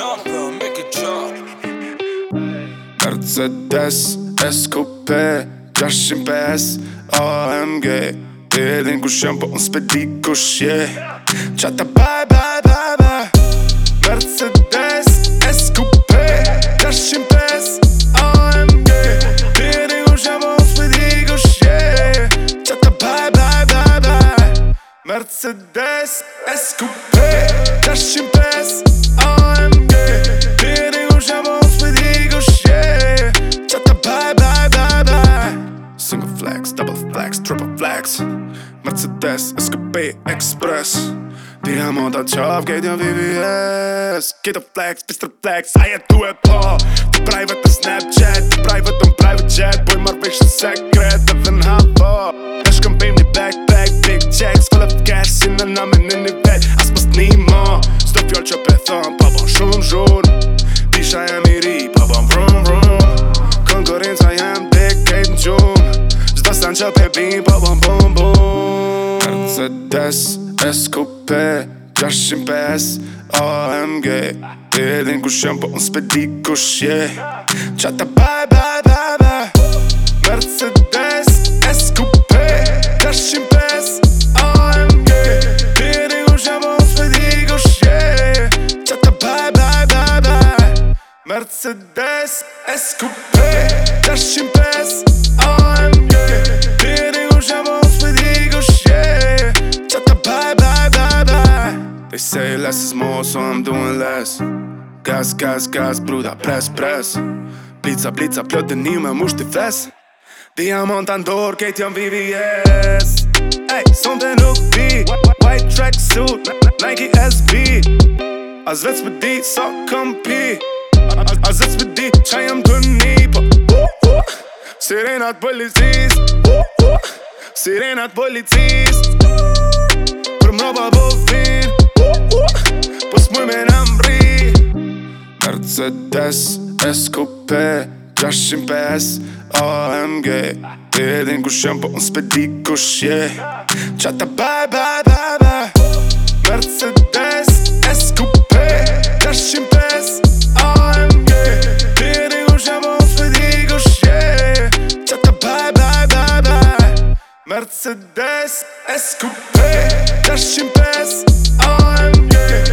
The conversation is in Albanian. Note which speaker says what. Speaker 1: No, bro, make it drop Mercedes, S-Coupé, Jashim Pes, OMG Për edhe n'gushëm për po uns për dikush, yeah Qata bye, baj, baj, baj Mercedes, S-Coupé, Jashim Pes, OMG Për edhe n'gushëm për po uns për dikush, yeah Qata bye, baj, baj, baj Mercedes, S-Coupé, Jashim flex, triple flex Mercedes, SKP, Express Digamos dat job, kijk je VVS Get a flex, Mr. Flex, ah je doe het al private, te Snapchat, te private, een private jet Boy maar wees je secret, even half Pim po-pom, pom, pum Mercedes S Coupé Gjashim P S O M G po Di e ding dhu shqampu Mdhës pë di kushgje Qata bai, Mercedes S Coupé Gjashim P S O M G po Di e ding dhu Mercedes S Coupé Gjashim P S They say less is more, so I'm doing less Gas, gas, gas, bruda, press, press Blitza, blitza, plët dhe një me mushti fles Diamant të ndorë, kejt jam VVS Ej, son dhe nuk bi White track suit, Nike SB As vetës për di, sa so kam pi As vetës për di, qa jam dhën një Po, uh, uh, sirenat policist Uh, uh, sirenat policis Mercedes, Skupe, Dasch'NPS, AMG Te hejden guh ju sh��� port on suspected kushyer Cha bye-bye, bye-bye Mercedes, Skupe, Dasch'NPS, AMG Te hejden guh ju shier port on splendid kushyer Cha bye-bye, bye-bye Mercedes, Skupe, Dasch'NPS, AMG